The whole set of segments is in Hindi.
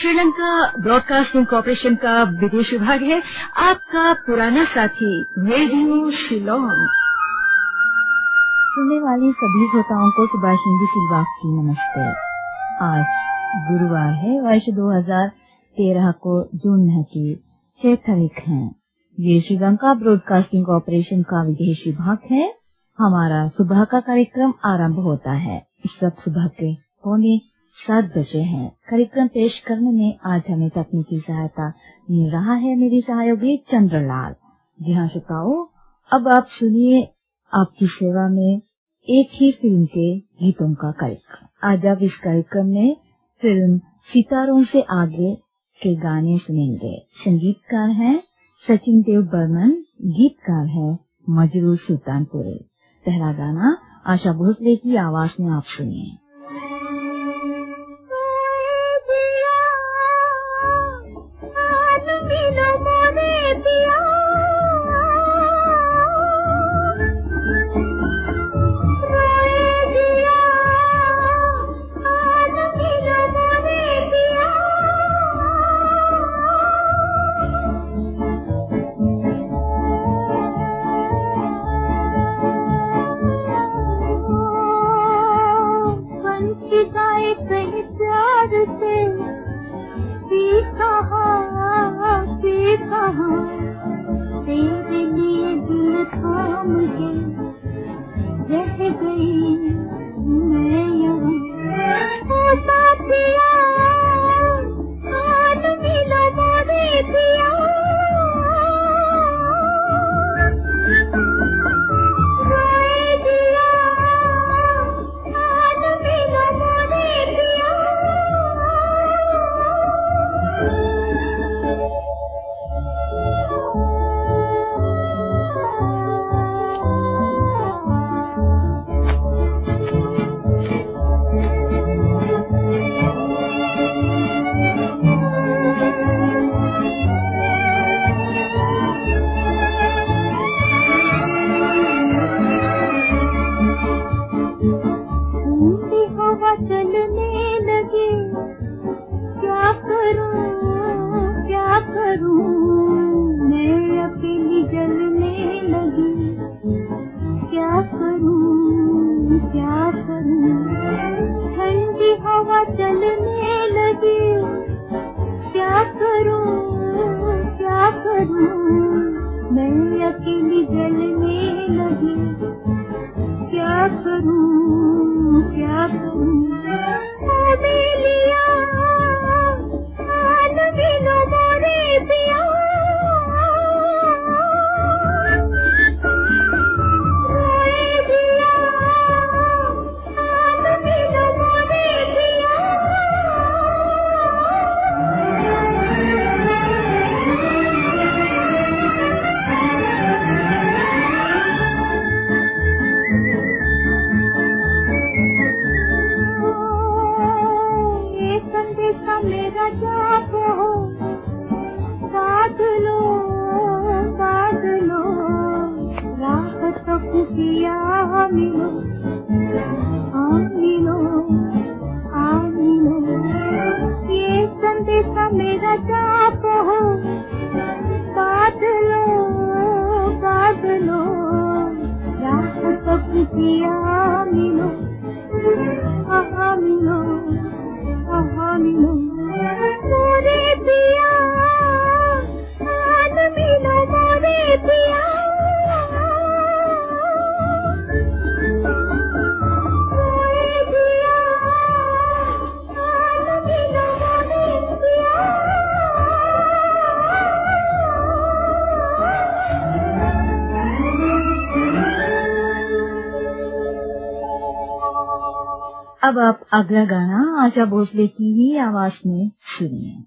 श्रीलंका ब्रॉडकास्टिंग कॉरपोरेशन का विदेश विभाग है। आपका पुराना साथी रेडियो शिलोंग सुनने वाले सभी श्रोताओं को सुभाष सुभाषिंदी सिलवाग की नमस्ते। आज गुरुवार है, वर्ष 2013 को जून की छह तारीख है। ये श्रीलंका ब्रॉडकास्टिंग कॉरपोरेशन का विदेश विभाग है। हमारा सुबह का कार्यक्रम आरंभ होता है। वक्त सुबह के पौने सात बजे हैं। कार्यक्रम पेश करने में आज हमें तकनीकी सहायता मिल रहा है। मेरी सहयोगी चंद्रलाल। जी हाँ श्रोताओ अब आप सुनिए आपकी सेवा में एक ही फ़िल्म के गीतों का कार्यक्रम। आज आप इस कार्यक्रम में फ़िल्म सितारों से आगे के गाने सुनेंगे। संगीतकार हैं सचिन देव बर्मन, गीतकार है मजरू सुल्तानपुरे। पहला गाना आशा भोसले की आवाज़ में आप सुनिए। मेरा जाप हो। साथ लो साथ लो। राह खुशिया मिलो आ मिलो आ मिलो मेरा जाप हो। साथ लो लो। राह खुशिया मिलो आ मिलो आ मिलो अब आप अगला गाना आशा भोसले की ही आवाज़ में सुनिए।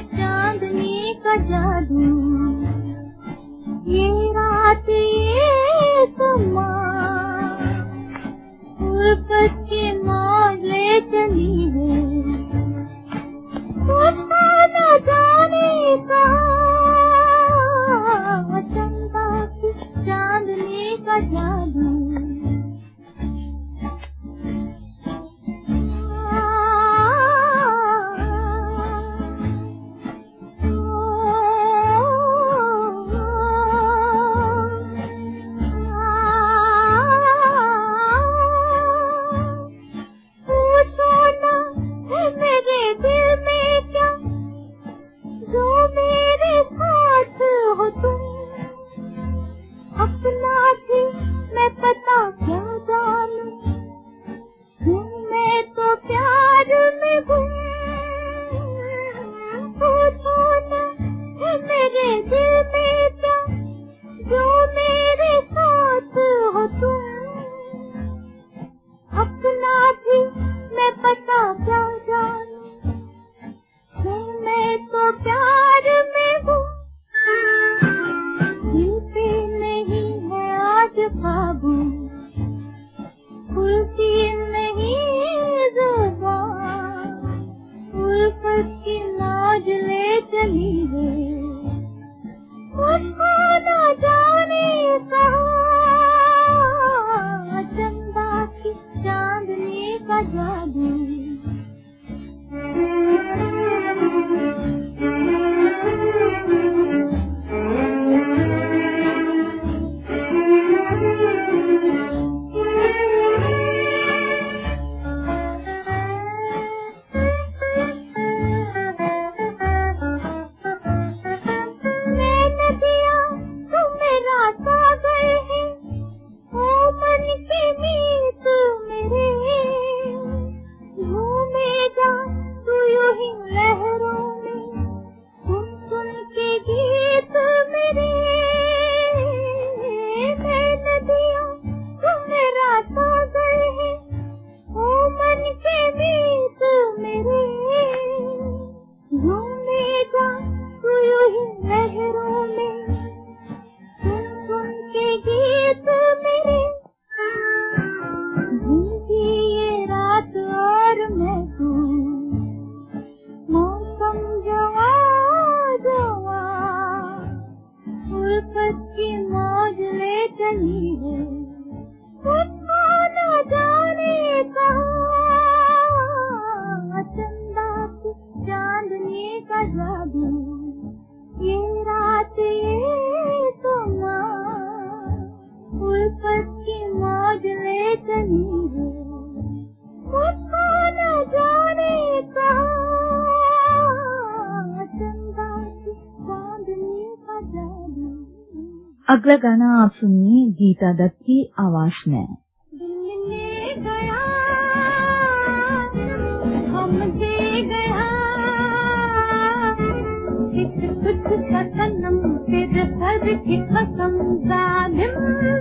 चांदनी का ये रात के चली जाने का जादू। गाना आप सुनिए, गीता दत्त की आवाज़ में।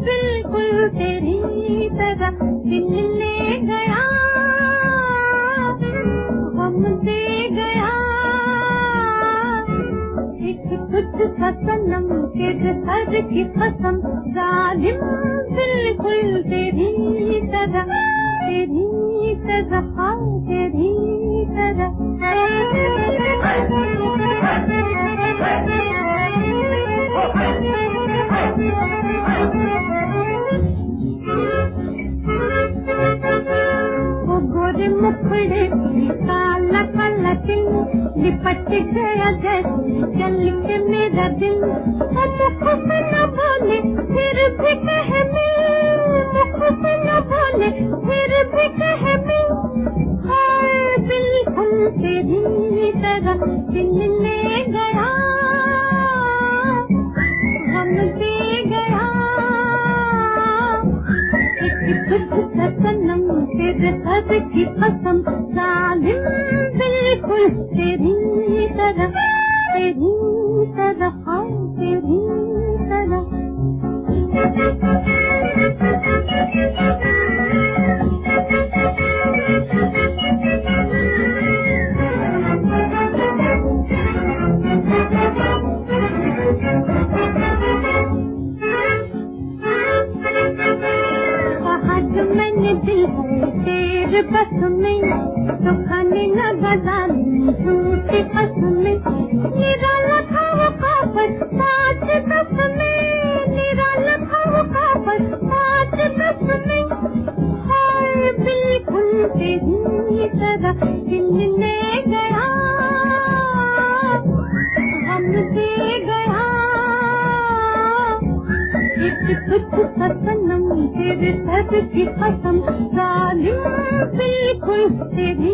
बिल्कुल तेरी तरह दिल ले गया, हम दे तुझ का सर की कसम जालिम बिल्कुल तेरी तरह तेरी हाँ तेरी तरह। वो गोरे मुखड़े काला काला दिन लिपट गया जैसे चल के मेरा वो मुख से न बोले, फिर भी कहे मुख से न बोले, फिर भी कहे बिल्कुल तेरी तरह दिल ले गया। हम दे सनम तेरे सर की कसम जालिम बिल्कुल तेरी तरह तेरी तरह हाँ तेरी कहा दिल तेरे बस में तो न बजानी झूठी बस में। की कसम बिल्कुल तेरी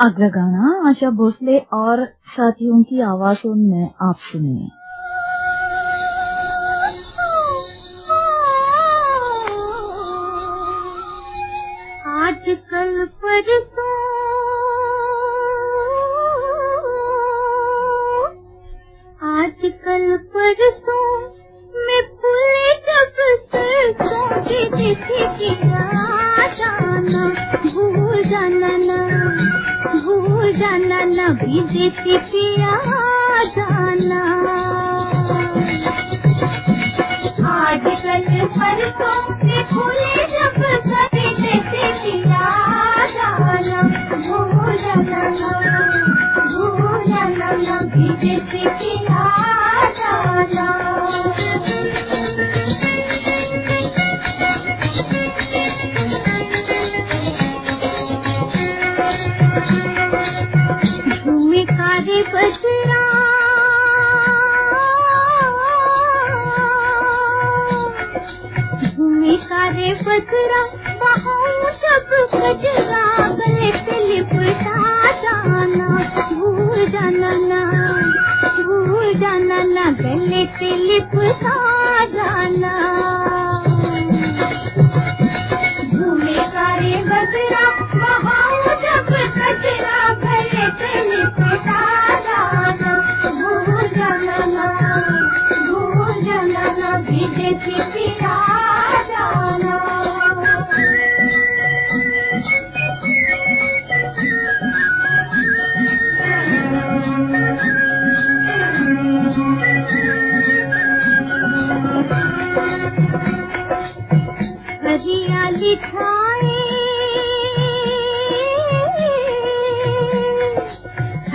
अगला गाना आशा भोसले और साथियों की आवाजों में आप सुनिए। आज कल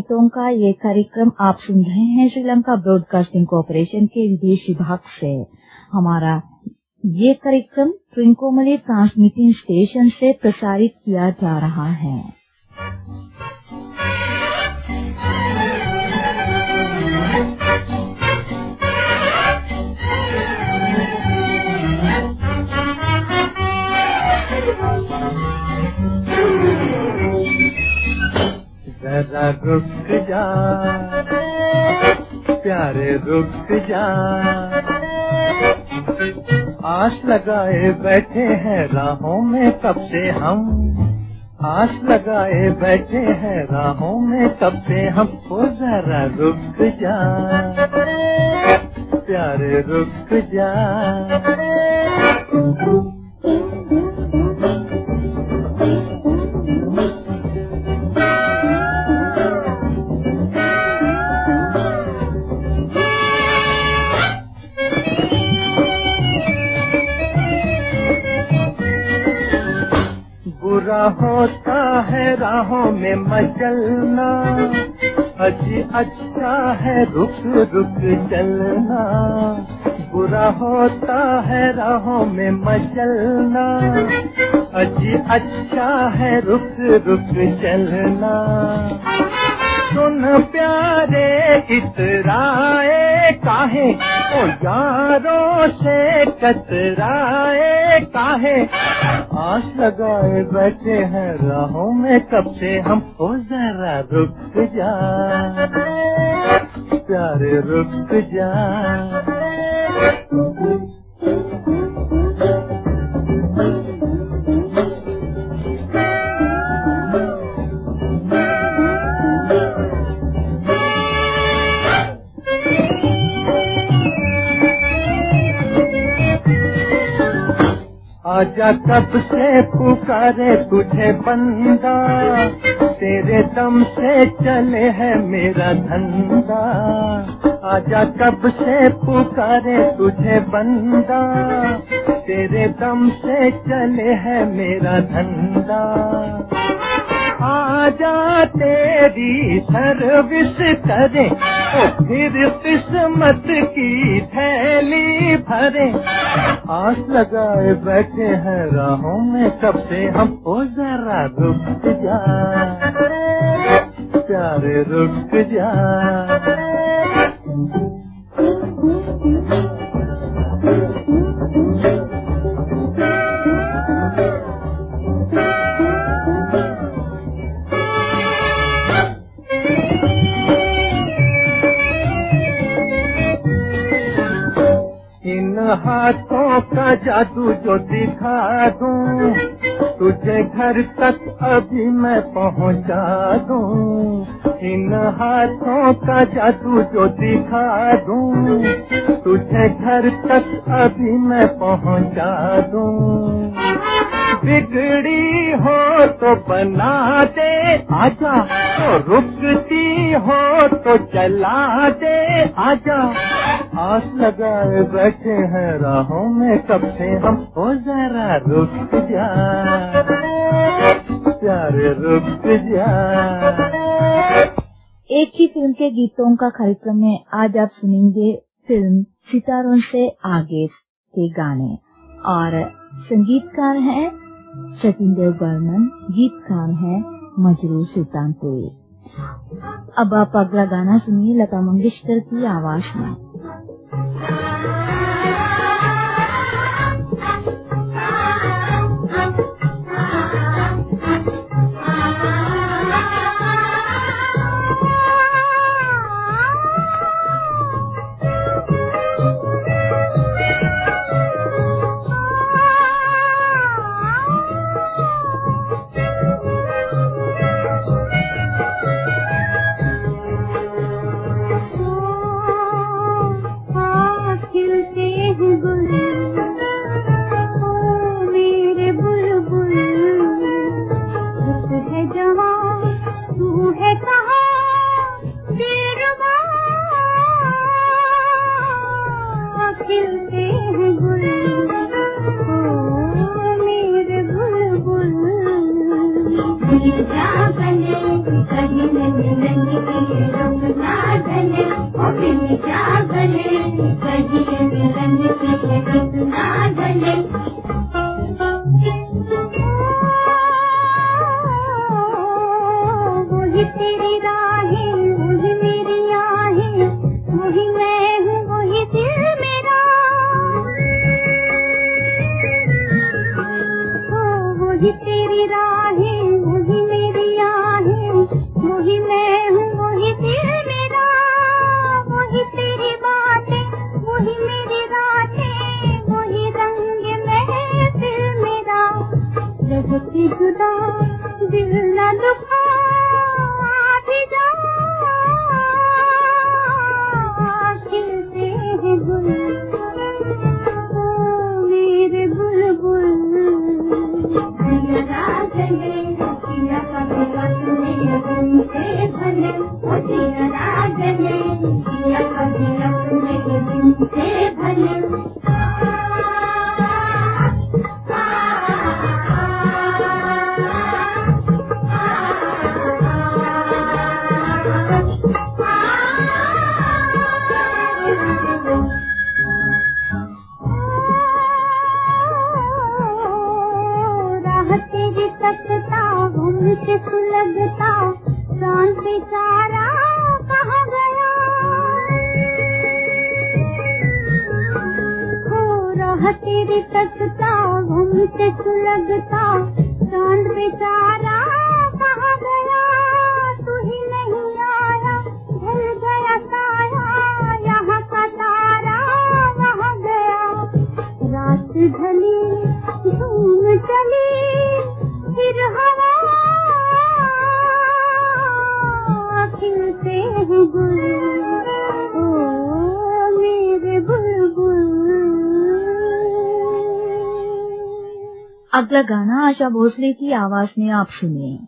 गीतों का ये कार्यक्रम आप सुन रहे हैं श्रीलंका ब्रॉडकास्टिंग कॉरपोरेशन के विदेश विभाग से। हमारा ये कार्यक्रम ट्रिंकोमली ट्रांसमिटिंग स्टेशन से प्रसारित किया जा रहा है। रुक जा, प्यारे रुक जा। आस लगाए बैठे हैं राहों में कब से हम आस लगाए बैठे हैं राहों में कब से हम। ओ जरा रुक जा, प्यारे रुक जा। होता है राहों में मचलना। अजी अच्छा है रुक रुक चलना। बुरा होता है राहों में मचलना। अजी अच्छा है रुक रुक चलना। सुन प्यारे इतराए काहे? ओ यारों से कतराए काहे? आस लगाए बैठे हैं राहों में, कब से हम, ओ जरा रुक जा। प्यारे रुक जा। आजा कब से पुकारे तुझे बंदा। तेरे दम से चले है मेरा धंधा। आजा कब से पुकारे तुझे बंदा। तेरे दम से चले है मेरा धंधा। आजा तेरी सर्विस करे फिर किस्मत की थैली भरे। आस लगाए बैठे हैं राहों में कब से हम ओ जरा रुक जा। प्यारे रुक जा। हाथों का जादू जो दिखा दूँ, तुझे घर तक अभी मैं पहुँचा दूँ। इन हाथों का जादू जो दिखा दूँ, तुझे घर तक अभी मैं पहुँचा दूँ। बिगड़ी हो तो बना दे, आजा। तो रुकती हो तो चला दे, आजा। आस लगाए बैठे हैं राहों में कब से हम। हो जरा रुक जा। प्यारे रुक जा। एक ही फ़िल्म के गीतों का कार्यक्रम में आज आप सुनेंगे फ़िल्म सितारों से आगे के गाने। और संगीतकार हैं सचिन देव बर्मन गीतकार हैं मजरू सुल्तानपुरी। अब आप अगला गाना सुनिए लता मंगेशकर की आवाज़ में। अगला गाना आशा भोसले की आवाज़ में आप सुनिए।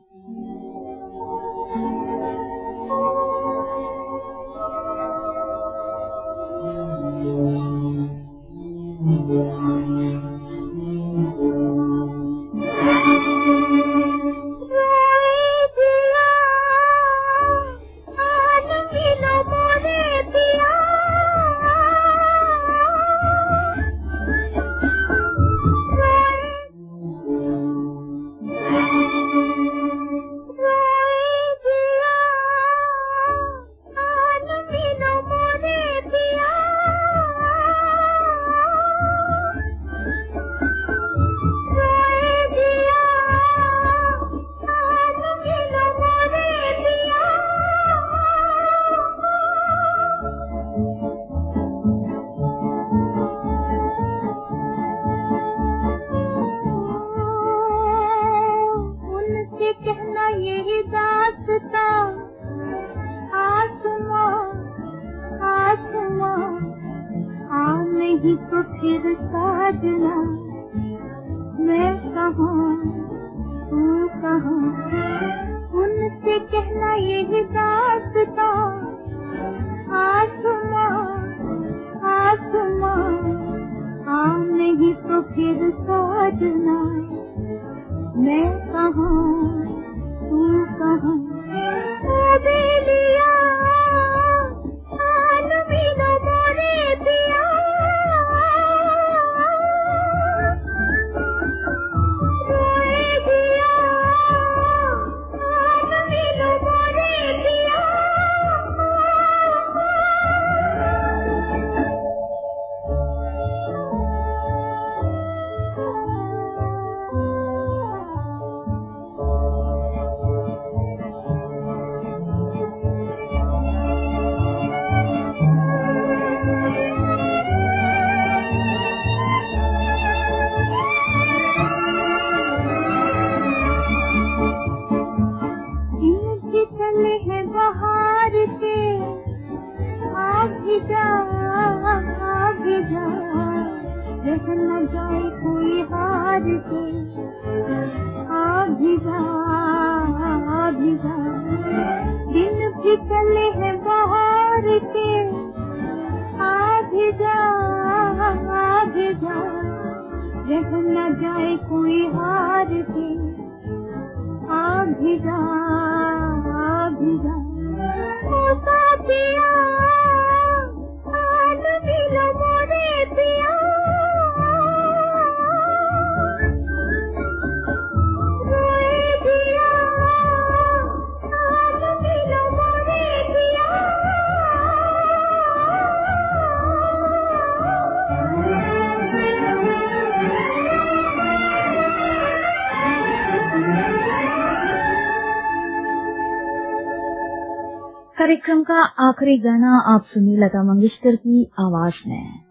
कार्यक्रम का आखिरी गाना आप सुनिए लता मंगेशकर की आवाज़ में।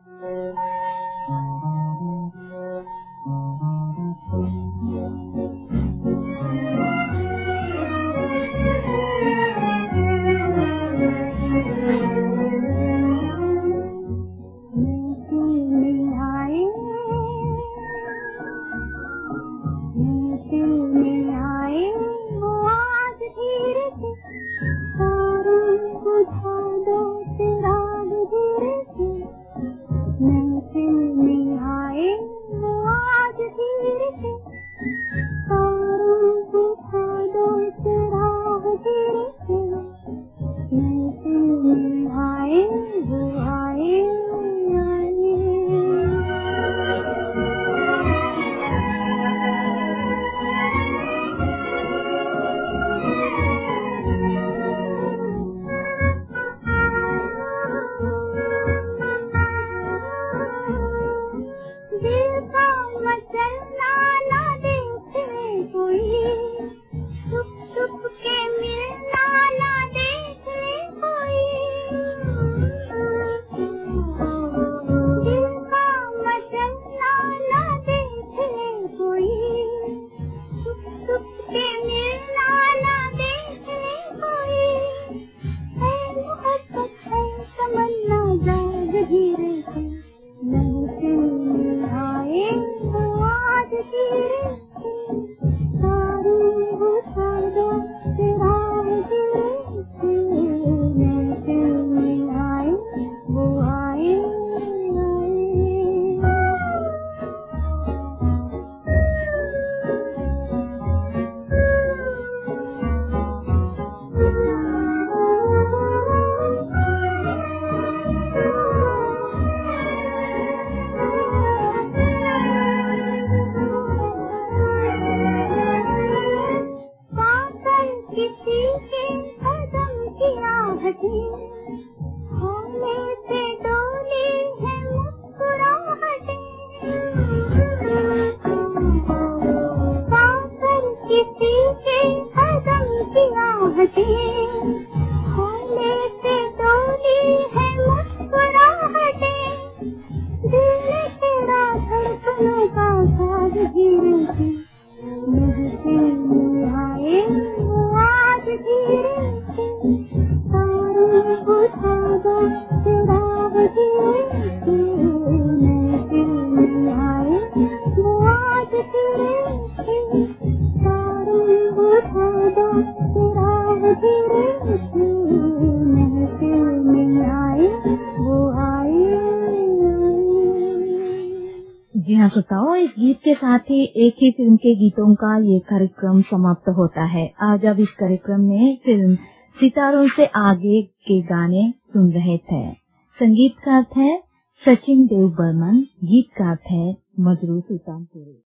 एक ही फ़िल्म के गीतों का ये कार्यक्रम समाप्त होता है। आज अब इस कार्यक्रम में फ़िल्म सितारों से आगे के गाने सुन रहे थे। संगीतकार थे सचिन देव बर्मन गीतकार थे मजरू सुल्तानपुरी